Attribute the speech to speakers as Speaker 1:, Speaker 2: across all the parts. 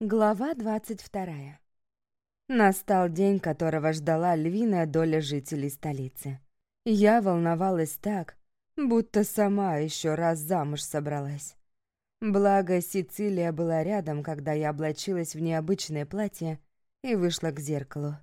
Speaker 1: Глава двадцать вторая. Настал день, которого ждала львиная доля жителей столицы. Я волновалась так, будто сама еще раз замуж собралась. Благо, Сицилия была рядом, когда я облачилась в необычное платье и вышла к зеркалу.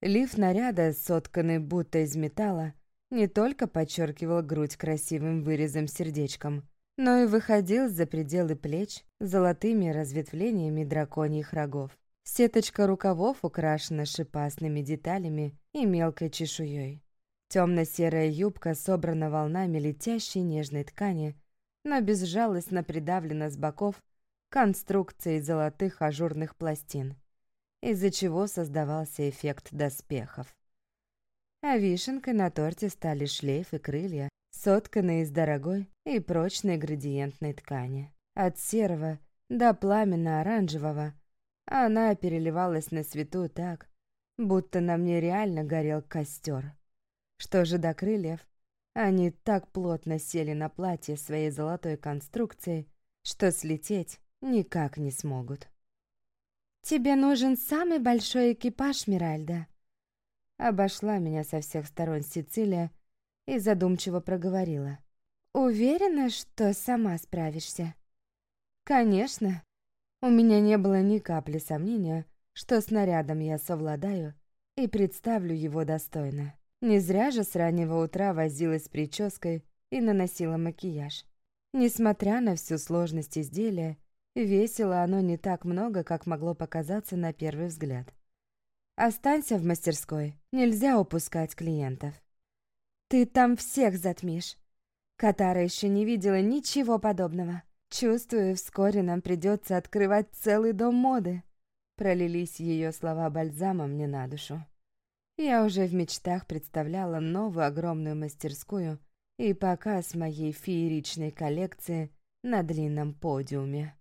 Speaker 1: Лиф наряда, сотканный будто из металла, не только подчеркивал грудь красивым вырезом-сердечком, но и выходил за пределы плеч золотыми разветвлениями драконьих рогов. Сеточка рукавов украшена шипастыми деталями и мелкой чешуей. Темно-серая юбка собрана волнами летящей нежной ткани, но безжалостно придавлена с боков конструкцией золотых ажурных пластин, из-за чего создавался эффект доспехов. А вишенкой на торте стали шлейф и крылья, сотканные из дорогой и прочной градиентной ткани. От серого до пламенно-оранжевого она переливалась на свету так, будто на мне реально горел костер. Что же до крыльев, они так плотно сели на платье своей золотой конструкции, что слететь никак не смогут. «Тебе нужен самый большой экипаж, Миральда», Обошла меня со всех сторон Сицилия и задумчиво проговорила. «Уверена, что сама справишься?» «Конечно». У меня не было ни капли сомнения, что снарядом я совладаю и представлю его достойно. Не зря же с раннего утра возилась с прической и наносила макияж. Несмотря на всю сложность изделия, весило оно не так много, как могло показаться на первый взгляд. Останься в мастерской, нельзя упускать клиентов. Ты там всех затмишь. Катара еще не видела ничего подобного. Чувствую, вскоре нам придется открывать целый дом моды. Пролились ее слова бальзамом мне на душу. Я уже в мечтах представляла новую огромную мастерскую и показ моей фееричной коллекции на длинном подиуме.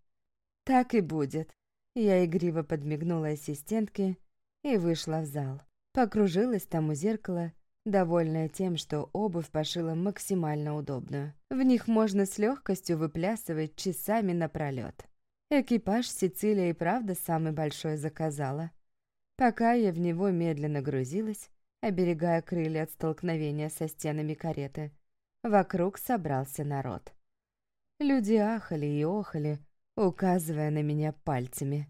Speaker 1: Так и будет. Я игриво подмигнула ассистентке и вышла в зал. Покружилась там у зеркала, довольная тем, что обувь пошила максимально удобную. В них можно с легкостью выплясывать часами напролет. Экипаж Сицилия и правда самый большой заказала. Пока я в него медленно грузилась, оберегая крылья от столкновения со стенами кареты, вокруг собрался народ. Люди ахали и охали, указывая на меня пальцами.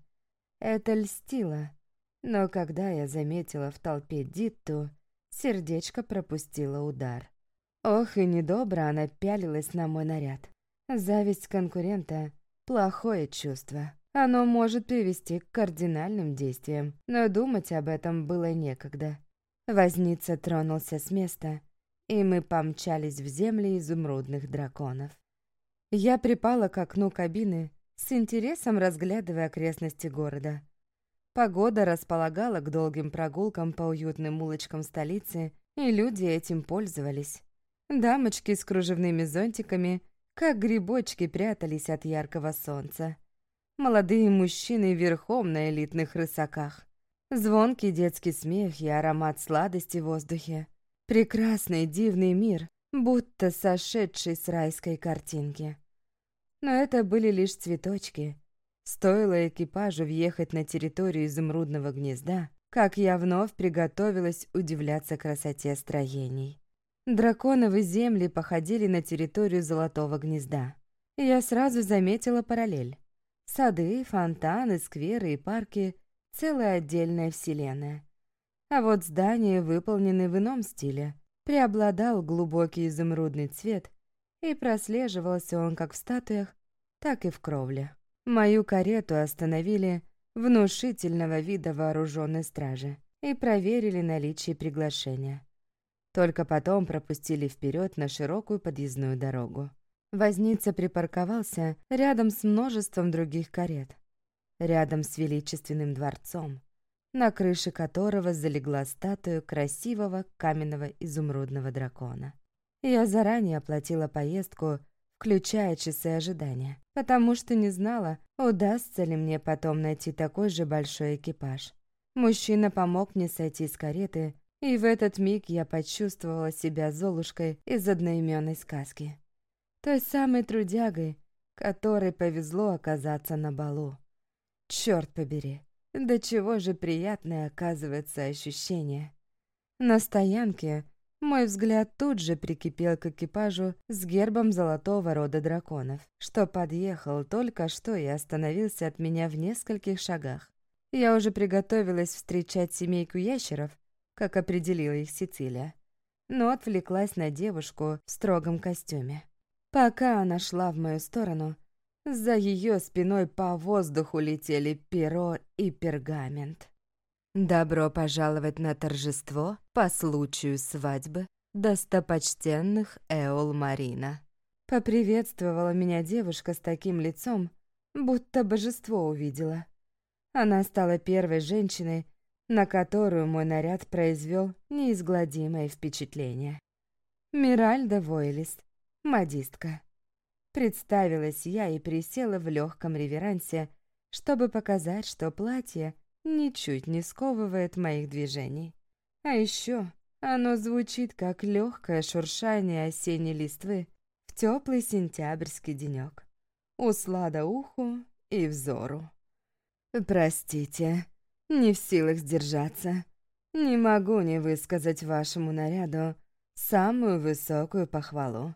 Speaker 1: Это льстило. Но когда я заметила в толпе Дитту, сердечко пропустило удар. Ох, и недобро она пялилась на мой наряд. Зависть конкурента — плохое чувство. Оно может привести к кардинальным действиям, но думать об этом было некогда. Возница тронулся с места, и мы помчались в земли изумрудных драконов. Я припала к окну кабины, с интересом разглядывая окрестности города. Погода располагала к долгим прогулкам по уютным улочкам столицы, и люди этим пользовались. Дамочки с кружевными зонтиками, как грибочки, прятались от яркого солнца. Молодые мужчины верхом на элитных рысаках. Звонкий детский смех и аромат сладости в воздухе. Прекрасный дивный мир, будто сошедший с райской картинки. Но это были лишь цветочки — Стоило экипажу въехать на территорию изумрудного гнезда, как я вновь приготовилась удивляться красоте строений. Драконовые земли походили на территорию золотого гнезда. Я сразу заметила параллель. Сады, фонтаны, скверы и парки — целая отдельная вселенная. А вот здания выполнены в ином стиле. Преобладал глубокий изумрудный цвет, и прослеживался он как в статуях, так и в кровле. Мою карету остановили внушительного вида вооруженной стражи и проверили наличие приглашения. Только потом пропустили вперед на широкую подъездную дорогу. Возница припарковался рядом с множеством других карет, рядом с величественным дворцом, на крыше которого залегла статуя красивого каменного изумрудного дракона. Я заранее оплатила поездку включая часы ожидания, потому что не знала, удастся ли мне потом найти такой же большой экипаж. Мужчина помог мне сойти с кареты, и в этот миг я почувствовала себя Золушкой из одноименной сказки. Той самой трудягой, которой повезло оказаться на балу. Черт побери, до чего же приятное оказывается ощущение. На стоянке мой взгляд тут же прикипел к экипажу с гербом золотого рода драконов, что подъехал только что и остановился от меня в нескольких шагах. Я уже приготовилась встречать семейку ящеров, как определила их Сицилия, но отвлеклась на девушку в строгом костюме. Пока она шла в мою сторону, за ее спиной по воздуху летели перо и пергамент. Добро пожаловать на торжество по случаю свадьбы достопочтенных Эол Марина. Поприветствовала меня девушка с таким лицом, будто божество увидела. Она стала первой женщиной, на которую мой наряд произвел неизгладимое впечатление. Миральда Войлис, модистка. Представилась я и присела в легком реверансе, чтобы показать, что платье ничуть не сковывает моих движений. А еще оно звучит, как легкое шуршание осенней листвы в теплый сентябрьский денек. Услада уху и взору. Простите, не в силах сдержаться. Не могу не высказать вашему наряду самую высокую похвалу.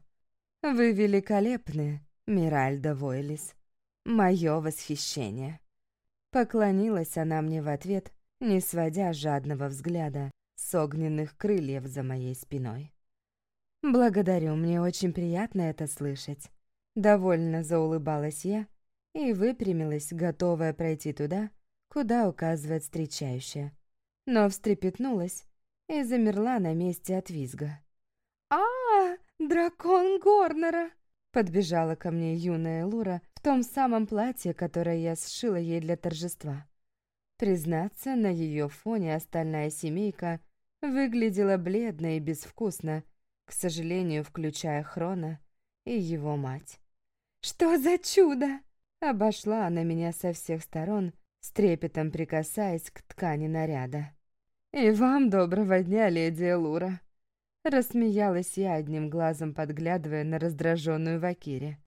Speaker 1: Вы великолепны, Миральда Войлис. Мое восхищение. Поклонилась она мне в ответ, не сводя жадного взгляда с огненных крыльев за моей спиной. «Благодарю, мне очень приятно это слышать». Довольно заулыбалась я и выпрямилась, готовая пройти туда, куда указывает встречающая. Но встрепетнулась и замерла на месте от визга. а, -а, -а Дракон Горнера!» Подбежала ко мне юная Лура в том самом платье, которое я сшила ей для торжества. Признаться, на ее фоне остальная семейка выглядела бледно и безвкусно, к сожалению, включая Хрона и его мать. «Что за чудо?» Обошла она меня со всех сторон, с трепетом прикасаясь к ткани наряда. «И вам доброго дня, леди Лура!» Рассмеялась я одним глазом, подглядывая на раздраженную Вакире.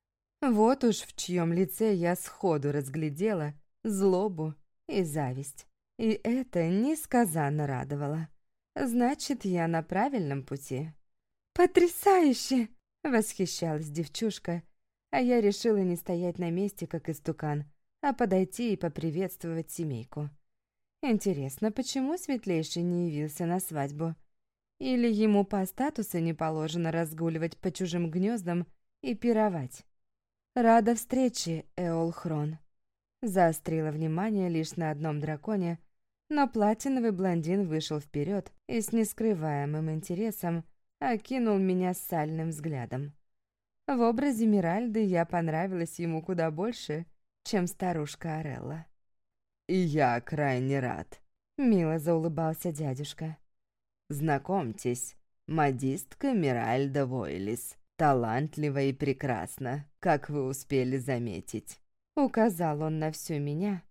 Speaker 1: Вот уж в чьем лице я сходу разглядела злобу и зависть. И это несказанно радовало. Значит, я на правильном пути. «Потрясающе!» — восхищалась девчушка, а я решила не стоять на месте, как истукан, а подойти и поприветствовать семейку. Интересно, почему Светлейший не явился на свадьбу? Или ему по статусу не положено разгуливать по чужим гнездам и пировать? Рада встрече, Эолхрон. Заострила внимание лишь на одном драконе, но платиновый блондин вышел вперед и с нескрываемым интересом окинул меня сальным взглядом. В образе Миральды я понравилась ему куда больше, чем старушка Орелла.
Speaker 2: «И я крайне рад», —
Speaker 1: мило заулыбался дядюшка.
Speaker 2: Знакомьтесь, модистка Миральда Войлис. Талантлива и прекрасна, как вы успели заметить.
Speaker 1: Указал он на всю меня,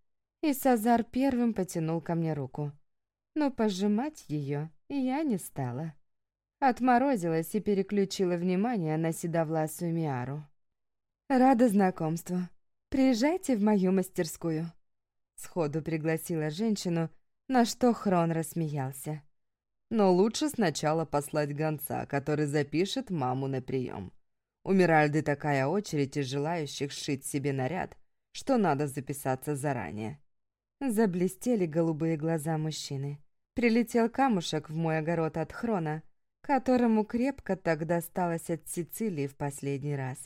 Speaker 1: и Сазар первым потянул ко мне руку. Но пожимать ее я не стала. Отморозилась и переключила внимание на седовласую Миару. «Рада знакомству. Приезжайте в мою мастерскую». Сходу пригласила женщину, на что Хрон рассмеялся.
Speaker 2: Но лучше сначала послать гонца, который запишет маму на прием. У Миральды такая очередь из желающих сшить себе наряд, что надо записаться заранее.
Speaker 1: Заблестели голубые глаза мужчины. Прилетел камушек в мой огород от Хрона, которому крепко так досталось от Сицилии в последний раз.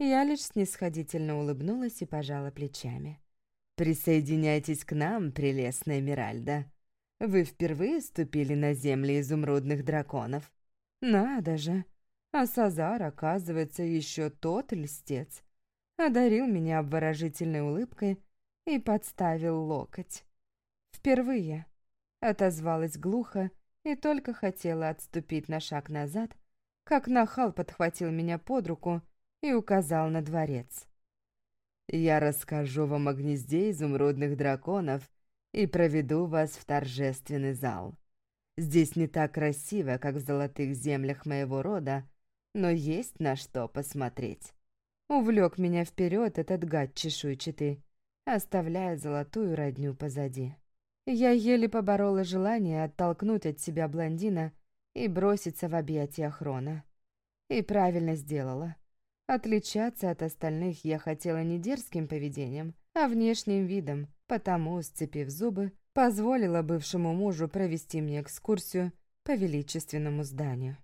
Speaker 1: Я лишь снисходительно улыбнулась и пожала плечами.
Speaker 2: «Присоединяйтесь к нам, прелестная Миральда. Вы впервые ступили на земли изумрудных драконов?
Speaker 1: Надо же! А Сазар, оказывается, еще тот льстец. Одарил меня обворожительной улыбкой и подставил локоть. Впервые. Отозвалась глухо и только хотела отступить на шаг назад, как нахал подхватил меня под руку и указал на дворец.
Speaker 2: «Я расскажу вам о гнезде изумрудных драконов и проведу вас в торжественный зал. Здесь не так красиво, как в золотых землях моего рода, но есть на что посмотреть.
Speaker 1: Увлек меня вперед этот гад чешуйчатый. оставляя золотую родню позади. Я еле поборола желание оттолкнуть от себя блондина и броситься в объятия Хрона. И правильно сделала. Отличаться от остальных я хотела не дерзким поведением, а внешним видом, потому, сцепив зубы, позволила бывшему мужу провести мне экскурсию по величественному зданию.